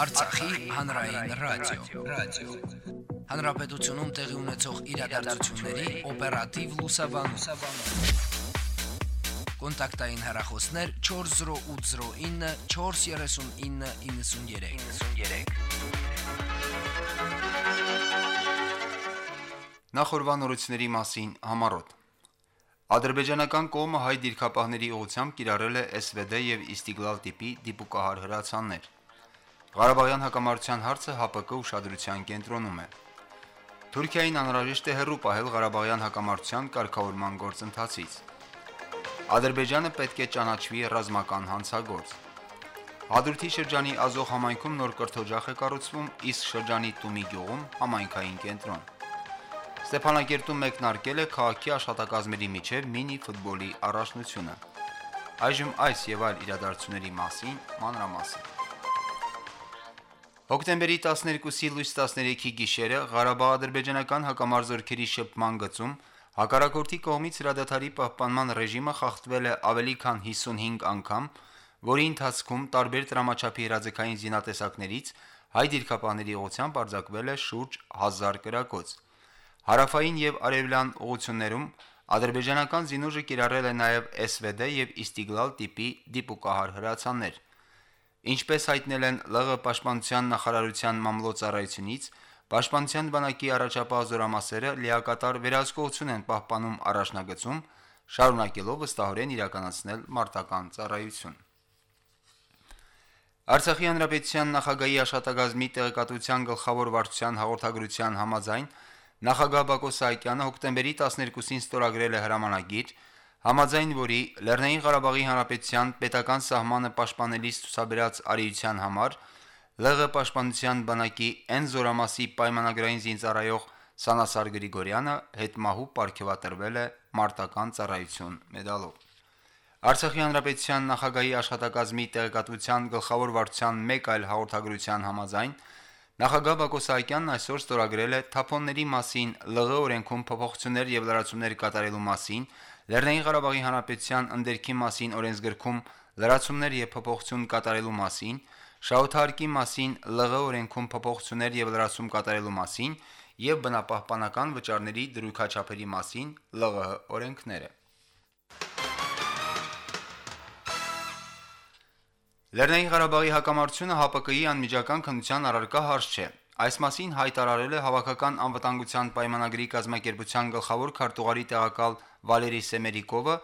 Արցախի հանրային ռադիո, ռադիո։ Հանրապետությունում տեղի ունեցող իրադարձությունների օպերատիվ լուսաբանում։ Կոնտակտային հեռախոսներ 40809 43993։ 93։ Նախորbanությունների մասին համառոտ Ադրբեջանական կողմը հայ դիրքապահների ուղությամբ կիրառել է SVD եւ Իստիգլալ տիպի դիպուկահար հրացաններ։ Ղարաբաղյան հակամարտության հարցը ՀԱՊԿ ուշադրության կենտրոնում է։ Թուրքիային անհրաժեշտ է հերրու պահել Ղարաբաղյան հակամարտության կարգավորման գործընթացից։ Ադրբեջանը պետք է ճանաչվի ռազմական հանցագործ։ Հադրութի շրջանի Ազող համայնքում նոր կրթօջախ է կառուցվում, իսկ շրջանի Տումի գյուղում համայնքային կենտրոն։ Ստեփանակերտում մեկնարկել է քաղաքի աշխատակազմերի միջև մինի ֆուտբոլի առաջնությունը։ Այժմ այս եւ այլ իրադարձությունների մասին մանրամասն։ Հոկտեմբերի 12-ի լույս 13-ի գիշերը Ղարաբաղ-ադրբեջանական հակամարձությունների շփման գծում հակառակորդի կողմից հրադադարի պահպանման ռեժիմը խախտվել է ավելի քան 55 անգամ, որի ընթացքում տարբեր դրամաչափի հրաձգային զինատեսակներից հայ դիրքապահների ուղությամբ արձակվել է շուրջ 1000 կրակոց։ Հարավային եւ արևելյան ուղություններում ադրբեջանական զինուժը կիրառել է նաեւ SVD եւ Իստիգլալ տիպի դիպուկահար հրացաններ։ Ինչպես հայտնել են ԼՂ պաշտպանության նախարարության մամլոյցարայությունից, պաշտպանության բանակի առաջապահ զորամասերը լիակատար վերահսկողություն են պահպանում առաջնագծում, շարունակելով վստահորեն իրականացնել մարտական ծառայություն։ Արցախի հանրապետության նախագահի աշտագազմի տեղեկատվության գլխավոր վարչության հաղորդագրության համաձայն նախագահ Բակո Սահակյանը հոկտեմբերի 12-ին ստորագրել է հրամանագիր, համաձայն որի Լեռնային Ղարաբաղի Հանրապետության պետական սահմանը պաշտպանելիս ցուսաբերած արիության համար ԼՂ պաշտպանության բանակի N զորամասի պայմանագրային զինծառայող Սանասար Գրիգորյանը հետմահու ապարգևատրվել է մարտական ծառայություն մեդալով։ Արցախի հանրապետության նախագահի աշխատակազմի տեղեկատվության գլխավոր վարչության մեկ այլ հաղորդագրության համաձայն նախագահ Բակո Սահակյանն այսօր ստորագրել է թափոնների մասին ԼՂ օրենքում փոփոխություններ եւ լրացումներ կատարելու մասին, Լեռնային Ղարաբաղի հանրապետության ընդերքի մասին օրենսգրքում լրացումներ եւ փոփոխություն կատարելու մասին, շահութարկի մասին ԼՂ օրենքում փոփոխություններ եւ լրացում կատարելու մասին եւ բնապահպանական վճարների դրույքաչափերի մասին ԼՂՀ օրենքները։ Լեռնային Ղարաբաղի հակամարտությունը ՀԱՊԿ-ի անմիջական քննության առարկա հարց չէ։ Այս մասին հայտարարել է Հավաքական անվտանգության պայմանագրի կազմակերպության գլխավոր քարտուղարի տեղակալ Վալերի Սեմերիկովը,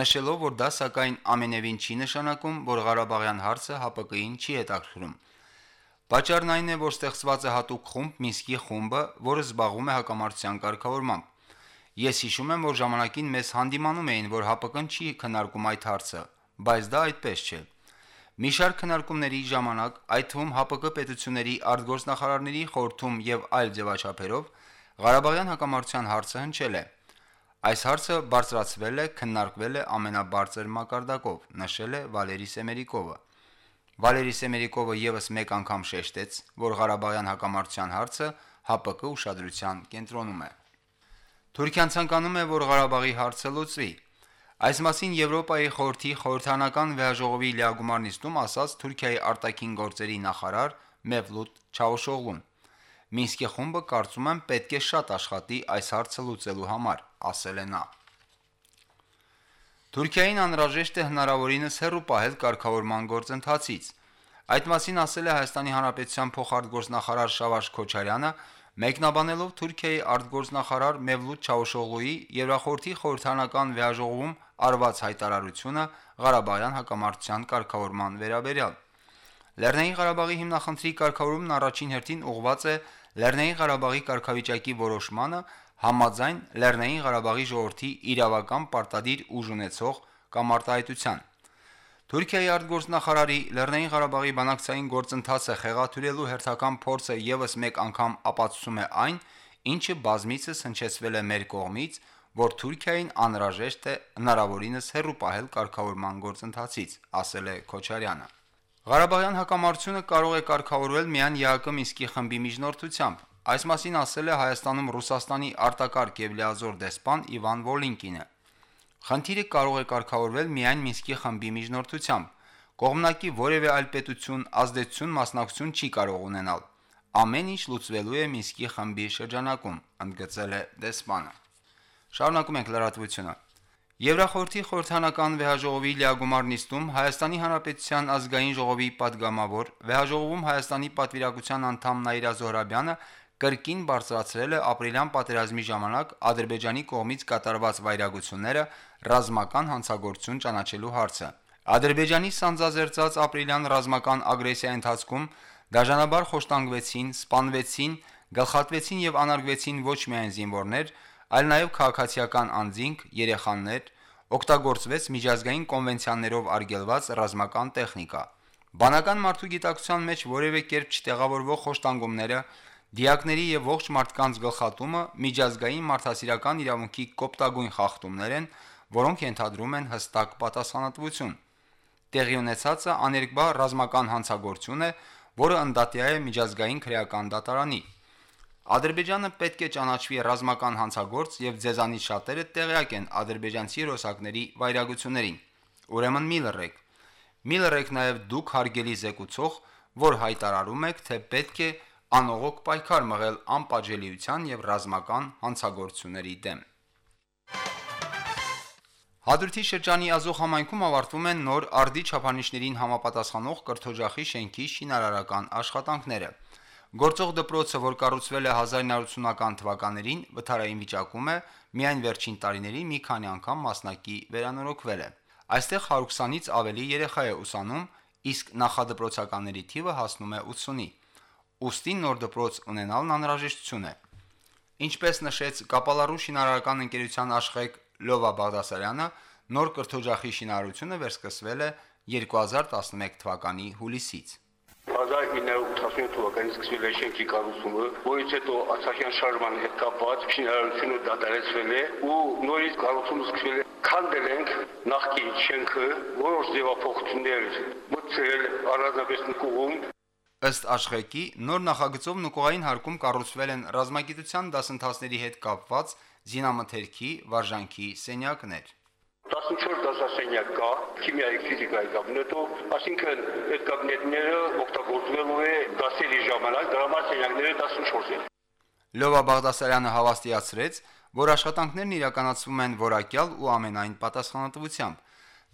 նշելով, որ դա սակայն ամենևին չի նշանակում, որ Ղարաբաղյան հարցը ՀԱՊԿ-ին չի հետաքրքրում։ Պատճառն այն է, որ ստեղծված է հատուկ խումբ Մինսկի խումբը, որը զբաղվում է հակամարտության կարգավորմամբ։ Ես հիշում եմ, որ ժամանակին մեզ հանդիմանում էին, որ ՀԱՊԿ-ն չի քննարկում այդ հարցը, բայց դա այդպես չէ։ Մի շարք քննարկումների ժամանակ, այդ թվում ՀԱՊԿ պետությունների արտգործնախարարների խորհրդում եւ այլ ձևաչափերով Ղարաբաղյան հակամարտության հարցը հնչել է։ Այս հարցը բարձրացվել է, քննարկվել է ամենաբարձր մակարդակով, նշել է Վալերի Սեմերիկովը։ Վալերի Սեմերիկովը եւս մեկ անգամ շեշտեց, որ Ղարաբաղյան հակամարտության հարցը ՀԱՊԿ ուշադրության կենտրոնում է։ Թուրքիան ցանկանում է, որ Ղարաբաղի հարցը լուծվի, Այս մասին Եվրոպայի խորհրդի խորհրդանական վեհաժողովի լիագումար նիստում ասաց Թուրքիայի արտաքին գործերի նախարար Մևլութ Չավուշօղլուն։ Մինսկի խումբը կարծում եմ պետք է շատ աշխատի այս հարցը լուծելու համար, ասել է նա։ Թուրքիային անհրաժեշտ է հնարավորինս հեռու պահել կարգավորման գործընթացից։ Այդ մասին ասել է Հայաստանի Հանրապետության փոխարտգործնախարար Շավարժ Քոչարյանը, Մեկնաբանելով Թուրքիայի արտգործնախարար Մևլութ Չավուշօղլուի Եվրախորհրդի խորհրդանական վեհաժողովում արված հայտարարությունը Ղարաբաղյան հակամարտության կարգավորման վերաբերյալ Լեռնային Ղարաբաղի հիմնախնդրի կարգավորումն առաջին հերթին ուղղված է Լեռնային Ղարաբաղի կարգավիճակի որոշմանը համաձայն Լեռնային Ղարաբաղի ժողովրդի իրավական պարտադիր ուժ ունեցող կամ արտահայտության Թուրքիայի արտգործնախարարի Լեռնային Ղարաբաղի բանակցային գործընթացը խեղաթյուրելու հերթական փորձը եւս մեկ անգամ ապացուցում է այն, ինչը բազմիցս հնչեցվել է մեր կողմից, որ Թուրքիային անհրաժեշտ է հնարավորինս հեռու պահել կարգավորման գործընթացից, ասել է Քոչարյանը։ Ղարաբաղյան հակամարտությունը կարող է կարգավորվել միայն ԵԱԿ Մինսկի խմբի միջնորդությամբ։ Այս մասին ասել է Հայաստանում Ռուսաստանի արտակարգ եւ լիազոր դեսպան Իվան Վոլինկինը։ Խնդիրը կարող է կարգավորվել միայն Մինսկի խմբի միջնորդությամբ։ Կողմնակի որևէ այլ պետություն ազդեցություն մասնակցություն չի կարող ունենալ։ Ամեն ինչ լուծվելու է Մինսկի խմբի շրջանակում, ընդգծել է դեսպանը։ Շարունակում ենք լրատվությունը։ Եվրախորհրդի խորհրդանական վեհաժողովի լիագումար նիստում Հայաստանի Հանրապետության ազգային ժողովի падգամավոր վեհաժողովում Հայաստանի պատվիրակության անդամ Նաիրա Զոհրաբյանը կրկին բարձրացրել է ապրիլյան պատերազմի ժամանակ Ադրբեջանի կողմից կատարված վայրագությունները ռազմական հանցագործություն ճանաչելու հարցը։ Ադրբեջանի սանձազերծած ապրիլյան ռազմական ագրեսիայի ընթացքում դաժանաբար խոշտանգվեցին, սպանվեցին, գլխատվեցին եւ անարգվեցին ոչ միայն զինվորներ, այլ նաեւ քաղաքացիական անձինք, երեխաներ, օգտագործվեց միջազգային կոնվենցիաներով արգելված ռազմական տեխնիկա։ Բանական մարդու գիտակցության մեջ որևէ կերպ չտեղավորվող խոշտանգումները Դիակների եւ ողջ մարդկանց գլխատումը միջազգային մարդասիրական իրավունքի կոպտագույն խախտումներ են, որոնք ենթադրում են հստակ պատասխանատվություն։ Տեղի ունեցածը աներկբա ռազմական հանցագործություն է, որը ընդդատյա է միջազգային քրեական դատարանի։ Ադրբեջանը պետք է ճանաչվի ռազմական հանցագործ եւ ձեզանից շատերը տեղյակ են ադրբեջանցի ռոսակների վայրագություններին։ Ուրեմն մի լռեք։ Մի լռեք նաեւ դուք հարգելի զեկուցող, որ հայտարարում եք, թե պետք է անողոք պայքար մղել անպատժելիության եւ ռազմական հանցագործությունների դեմ։ Հադրութի շրջանի Ազոխ համայնքում ավարտվում են նոր արդի չափանիշներին համապատասխանող կրթօջախի շենքի շինարարական աշխատանքները։ Գործող դպրոցը, որ կառուցվել է 1980-ական թվականներին, վթարային վիճակում է, միայն վերջին տարիներին մի քանի անգամ մասնակի վերանորոգվել է։ Այստեղ 120-ից ավելի երեխա է ուսանում, իսկ նախադպրոցականների թիվը հասնում է 80-ի ուստի նոր դպրոց ունենալն անհրաժեշտություն է։ Ինչպես նշեց Կապալարու շինարարական ընկերության աշխեք Լովա Բաղդասարյանը, նոր կրթօջախի շինարարությունը վերսկսվել է 2011 թվականի հուլիսից։ 1987 թվականից սկսվել է շենքի կառուցումը, որից հետո Արցախյան շարժման հետ կապված շինարարությունը դադարեցվել է ու նորից կառուցումը սկսվել է։ Քանդել ենք նախկին շենքը, որոշ ձևափոխություններ մտցրել առանձնապես նկուղում Ըստ աշխեկի նոր նախագծով նկողային հարկում կառուցվել են ռազմագիտության դասընթացների հետ կապված զինամթերքի վարժանքի սենյակներ։ 14 դասասենյակ կա, քիմիայի, ֆիզիկայի կաբինետով, այսինքն այդ կաբինետները օգտագործվելու է դասերի ժամանակ, դրա համար սենյակները 14 են։ Լովա Բաղդասարյանը հավաստիացրեց, որ աշխատանքներն իրականացվում են որակյալ ու ամենայն պատասխանատվությամբ։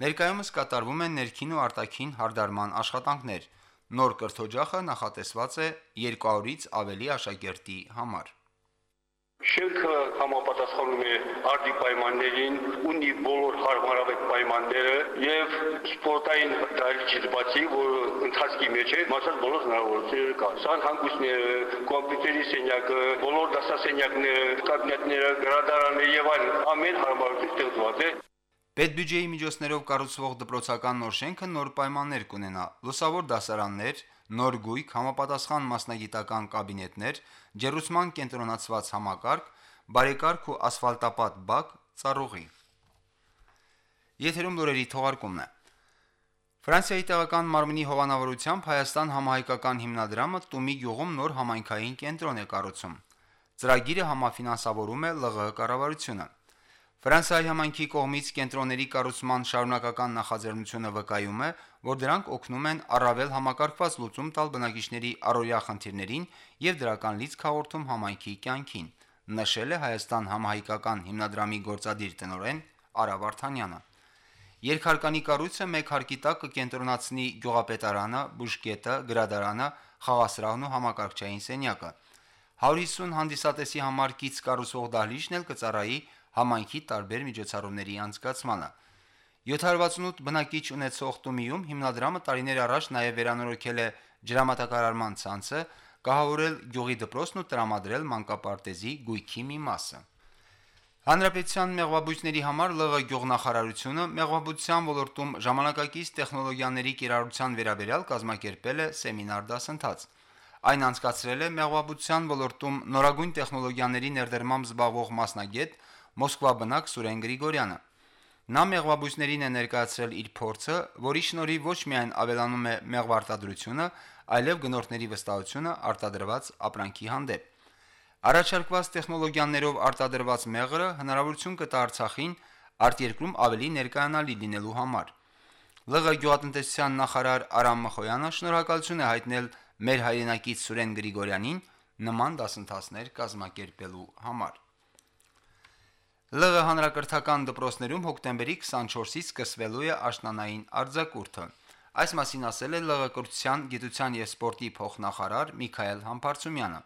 Ներկայումս կատարվում են ներքին ու արտաքին հարդարման աշխատանքներ Նոր կրթօջախը նախատեսված է 200-ից ավելի աշակերտի համար։ Շենքը համապատասխանում է արդի պայմաններին, ունի բոլոր հարմարավետ պայմանները եւ սպորտային դահլիճից բացի, որ ընթացքի մեջ է, մասած բոլոր հնարավորությունները կա։ Սան հանգույցները, կոմպյուտերի սենյակը, բոլոր դասասենյակները, կաբինետները, գրադարանը եւ այլ ամեն հարմարություն ստեղծված է։ Պետբյուջեի միջոցներով կառուցվող դպրոցական նոր շենքը նոր պայմաններ կունենա՝ լուսավոր դասարաններ, նոր գույք, համապատասխան մասնագիտական կաբինետներ, ջերուսման կենտրոնացված համակարգ, բարեկարգ ու ասֆալտապատ բակ, ծառուղի։ Եթերում լուրերի թողարկումն է։ Ֆրանսիայի տեղական մարմնի հովանավորությամբ Հայաստան համահայկական հիմնադրամը Տումի գյուղում նոր համայնքային կենտրոն է կառուցում։ Ծրագիրը համաֆինանսավորում է ԼՂՀ կառավարությունը։ Ֆրանսիայի համայնքի կողմից կենտրոնների կառուցման շարունակական նախաձեռնությունը վկայում է, որ դրանք օգնում են առավել համակարգված լուծում տալ բնակիչների առօրյա խնդիրներին եւ դրական լիցք հաղորդում համայնքի կյանքին, նշել է Հայաստան համահայկական հիմնադրամի գործադիր տնօրեն Արա Վարդանյանը։ Երկհարկանի կառույցը մեկ հարկի տակ կկենտրոնացնի գյուղապետարանը, բուժկետը, գրադարանը, խաղասրահն ու համակարգչային սենյակը։ 150 հանդիսատեսի համար կից կառուցվող դահլիճն էլ կծառայի համայնքի տարբեր միջոցառումների անցկացմանը։ 768 բնակիչ ունեցող Տումիում հիմնադրամը տարիներ առաջ նաև վերանորոգել է ջրամատակարարման ցանցը, կահավորել գյուղի դպրոցն ու տրամադրել մանկապարտեզի գույքի մի մասը։ Հանրապետության մեղվաբույսների համար ԼՂ գյուղնախարարությունը մեղվաբուծության ոլորտում ժամանակակից տեխնոլոգիաների կիրառության վերաբերյալ կազմակերպել է սեմինար դասընթաց։ Այն անցկացրել է մեղվաբուծության ոլորտում նորագույն տեխնոլոգիաների ներդրմամբ զբաղվող մասնագետ Մոսկվա բնակ Սուրեն Գրիգորյանը։ Նա մեղվաբույսներին է ներկայացրել իր փորձը, որի շնորհիվ ոչ միայն ավելանում է մեղվարտադրությունը, այլև գնորդների վստահությունը արտադրված ապրանքի հանդեպ։ Առաջարկված տեխնոլոգիաներով արտադրված մեղրը հնարավորություն կտա Արցախին արտերկրում ավելի ներկայանալի լինելու համար։ ԼՂ գյուղատնտեսության նախարար Արամ Մխոյանը շնորհակալություն է հայտնել մեր հայրենակից Սուրեն Գրիգորյանին նման դասընթացներ կազմակերպելու համար։ ԼՂ հանրակրթական դպրոցներում հոկտեմբերի 24-ից սկսվելու է աշնանային արձակուրդը։ Այս մասին ասել է ԼՂ կրթության, գիտության եւ սպորտի փոխնախարար Միքայել Համբարձումյանը։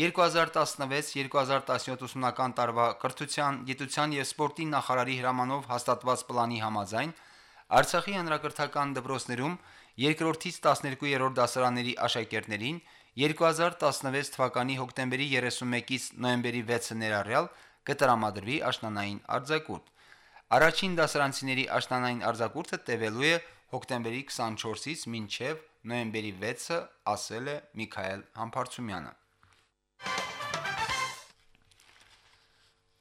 2016-2017 ուսումնական տարվա կրթության, գիտության եւ սպորտի նախարարի հրամանով հաստատված պլանի համաձայն Արցախի հանրակրթական դպրոցներում երկրորդից 12-րդ դասարանների աշակերտներին 2016 թվականի հոկտեմբերի 31-ից նոյեմբերի 6-ը ներառյալ կտրամադրվի աշնանային արձակուրդ։ Առաջին դասարանցիների աշնանային արձակուրդը տևելու է հոկտեմբերի 24-ից մինչև նոյեմբերի 6-ը, ասել է Միքայել Համբարձումյանը։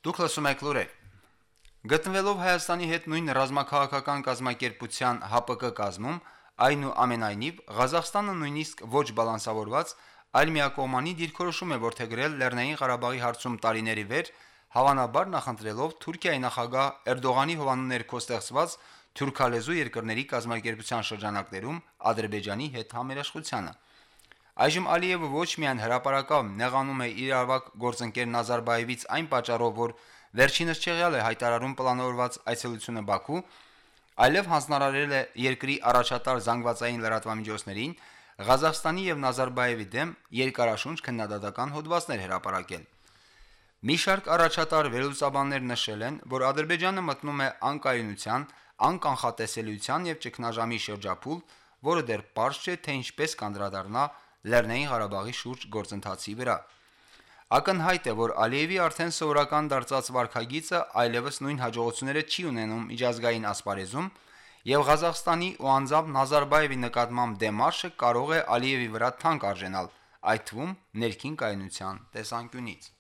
Դուք լսում եք լուրեր։ Գտնվելով Հայաստանի հետ նույն ռազմաքաղաքական կազմակերպության ՀԱՊԿ կազմում, այնուամենայնիվ Ղազախստանը նույնիսկ ոչ բալանսավորված այլ միակողմանի դիրքորոշում է որդեգրել Լեռնային Ղարաբաղի հարցում տարիների վեր հավանաբար նախընտրելով Թուրքիայի նախագահ Էրդողանի հովանու ներքո ստեղծված թուրքալեզու երկրների կազմակերպության շրջանակներում Ադրբեջանի հետ համերաշխությանը։ Այժմ Ալիևը ոչ միայն հրաապարակավ նեղանում է իր ավակ գործընկեր Նազարբաևից այն պատճառով, որ վերջինս չեղյալ է հայտարարում պլանավորված այցելությունը Բաքու, այլև հանձնարարել է երկրի առաջատար զանգվածային լրատվամիջոցներին Ղազախստանի եւ Նազարբաևի դեմ երկարաշունչ քննադատական հոդվածներ հրապարակել։ Մի շարք առաջատար վերլուծաբաններ նշել են, որ Ադրբեջանը մտնում է անկայունության, անկանխատեսելիության եւ ճգնաժամի շրջափուլ, որը դեռ པարզ չէ, թե ինչպես կանդրադառնա Լեռնային Ղարաբաղի շուրջ գործընթացի վրա։ Ակնհայտ է, որ Ալիևի արդեն սովորական դարձած վարկագիծը այլևս նույն հաջողությունները չի ունենում միջազգային ասպարեզում, եւ Ղազախստանի ու անձամբ Նազարբաևի նկատմամբ դեմարշը կարող է Ալիևի վրա թանկ արժենալ, այդ թվում ներքին կայունության տեսանկյունից։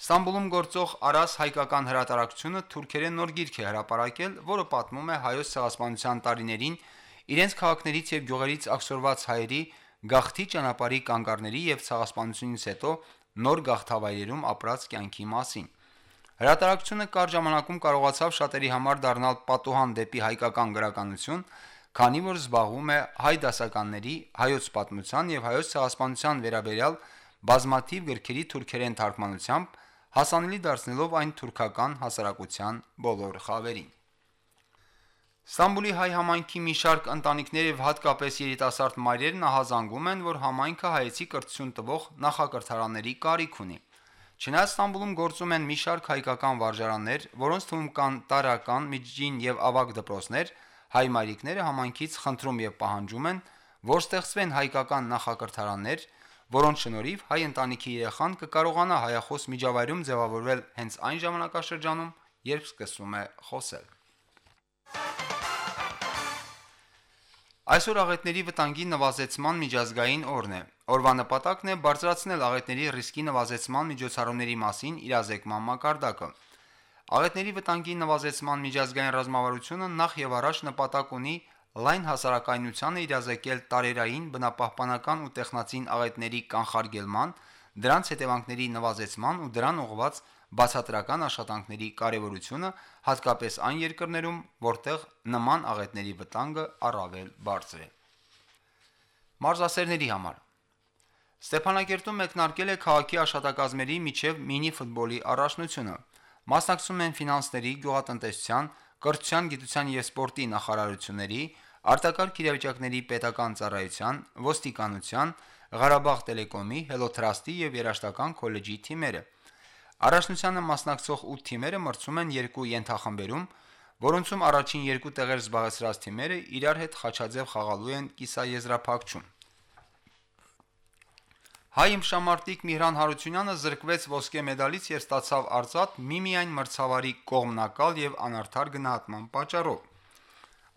Ստամբուլում գործող Արաս հայկական հրատարակչությունը թուրքերեն նոր գիրք է հրապարակել, որը պատմում է հայոց ցեղասպանության տարիներին իրենց քաղաքներից եւ գյուղերից ակսորված հայերի գաղթի ճանապարհի կանգառների եւ ցեղասպանությունից հետո նոր գաղթավայրերում ապրած կյանքի մասին։ Հրատարակությունը կար ժամանակում կարողացավ շատերի համար դառնալ պատուհան դեպի հայկական գրականություն, քանի որ զբաղվում է հայ դասականների, հայոց պատմության եւ հայոց ցեղասպանության վերաբերյալ բազմաթիվ գրքերի թուրքերեն թարգմանությամբ, հասանելի դարձնելով այն թուրքական հասարակության բոլոր խավերին։ Ստամբուլի հայ համայնքի մի շարք ընտանիքներ եւ հատկապես երիտասարդ մայրեր նահազանգում են, որ համայնքը հայեցի կրթություն տվող նախակրթարանների կարիք ունի։ Չնայած Ստամբուլում գործում են մի շարք հայկական վարժարաններ, որոնց թվում կան տարական, միջին եւ ավագ դպրոցներ, հայ մայրիկները համայնքից խնդրում եւ պահանջում են, որ ստեղծվեն հայկական նախակրթարաններ, որոնց շնորհիվ հայ ընտանիքի երեխան կկարողանա հայախոս միջավայրում ձևավորվել հենց այն ժամանակաշրջանում, երբ սկսում է խոսել։ Այսօր աղետների վտանգի նվազեցման միջազգային օրն է։ Օրվա նպատակն է բարձրացնել աղետների ռիսկի նվազեցման միջոցառումների մասին իրազեկման մակարդակը։ Աղետների վտանգի նվազեցման միջազգային ռազմավարությունը նախ եւ առաջ նպատակ ունի լայն հասարակայնությանը իրազեկել տարերային բնապահպանական ու տեխնացին աղետների կանխարգելման, դրանց հետևանքների նվազեցման ու դրան ուղղված բացատրական աշխատանքների կարևորությունը, հատկապես այն երկրներում, որտեղ նման աղետների վտանգը առավել բարձր է։ Մարզասերների համար. Ստեփանակերտում մեկնարկել է քաղաքի աշխատակազմերի միջև մինի ֆուտբոլի առաջնությունը։ Մասնակցում են ֆինանսների, գյուղատնտեսության, կրթության, գիտության եւ սպորտի նախարարությունների, արտակարգ իրավիճակների պետական ծառայության, ոստիկանության, Ղարաբաղ տելեկոմի, Հելոթրաստի եւ երաշտական քոլեջի թիմերը։ Առաջնությանը մասնակցող 8 թիմերը մրցում են երկու ենթախմբերում, որոնցում առաջին երկու տեղեր զբաղեցրած թիմերը իրար հետ խաչաձև խաղալու են կիսաեզրափակչում։ Հայ իմշամարտիկ Միհրան Հարությունյանը զրկվեց ոսկե մեդալից եւ ստացավ արծաթ միմիայն մրցավարի կողմնակալ եւ անարդար գնահատման պատճառով։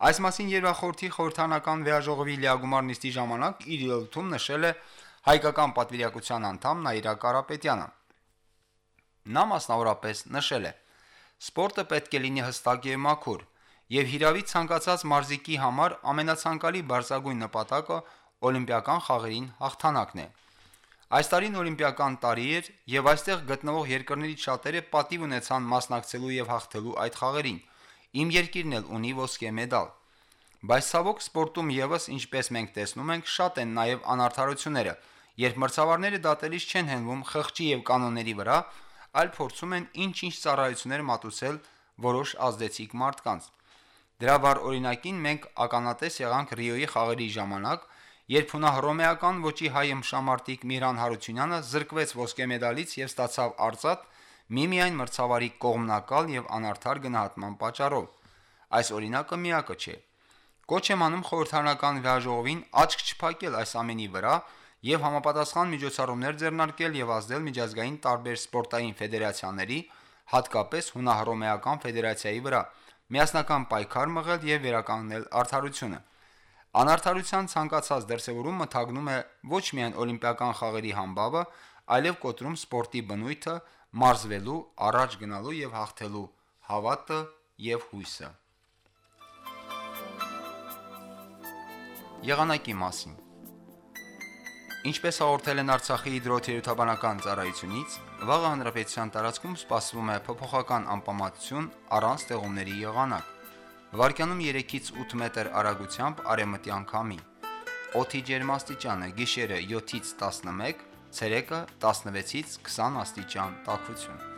Այս մասին երվախորթի խորհրդանական վեաժողովի լիագումար նիստի ժամանակ իր ելույթում նշել է հայկական պատվիրակության անդամ Նաիրա Կարապետյանը։ Նա մասնավորապես նշել է. Սպորտը պետք է լինի հստակ եւ մաքուր, եւ հիրավի ցանկացած մարզիկի համար ամենացանկալի բարձրագույն նպատակը օլիմպիական խաղերին հաղթանակն է։ Այս տարին օլիմպիական տարի էր եւ այստեղ գտնվող երկրներից շատերը պատիվ ունեցան մասնակցելու եւ հաղթելու այդ խաղերին։ Իմ երկիրն էլ ունի ոսկե մեդալ։ Բայց ցավոք սպորտում եւս ինչպես մենք տեսնում ենք, շատ են նաեւ անարդարությունները, երբ մրցավարները դատելիս չեն հենվում խղճի եւ կանոնների վրա, այլ փորձում են ինչ-ինչ ծառայություններ մատուցել որոշ ազդեցիկ մարդկանց։ Դրա վառ օրինակին մենք ականատես եղանք Ռիոյի խաղերի ժամանակ, երբ հունահռոմեական ոճի հայ ըմբշամարտիկ Միրան Հարությունյանը զրկվեց ոսկե մեդալից եւ ստացավ արծաթ միմիայն մրցավարի կողմնակալ եւ անարդար գնահատման պատճառով։ Այս օրինակը միակը չէ։ Կոչ եմ անում խորհրդարանական վիայժողովին աչք չփակել այս ամենի վրա եւ համապատասխան միջոցառումներ ձեռնարկել եւ ազդել միջազգային տարբեր սպորտային ֆեդերացիաների, հատկապես հունահռոմեական ֆեդերացիայի վրա, միասնական պայքար մղել եւ վերականգնել արդարությունը։ Անարդարության ցանկացած դրսևորումը թագնում է ոչ միայն օլիմպիական խաղերի համբավը, այլև կոտրում սպորտի բնույթը, մարզվելու, առաջ գնալու եւ հաղթելու հավատը եւ հույսը։ Եղանակի մասին. Ինչպես հաղորդել են Արցախի հիդրոթերապևտաբանական ծառայությունից, վաղը հանրապետության տարածքում սպասվում է փոփոխական անպամատություն առանց ձեղումների եղանակ։ Վարկյանում 3-ից 8 մետր արագությամբ արևմտյան քամի։ Օդի ջերմաստիճանը՝ գիշերը 7-ից 11, ցերեկը 16-ից 20 աստիճան տաքություն։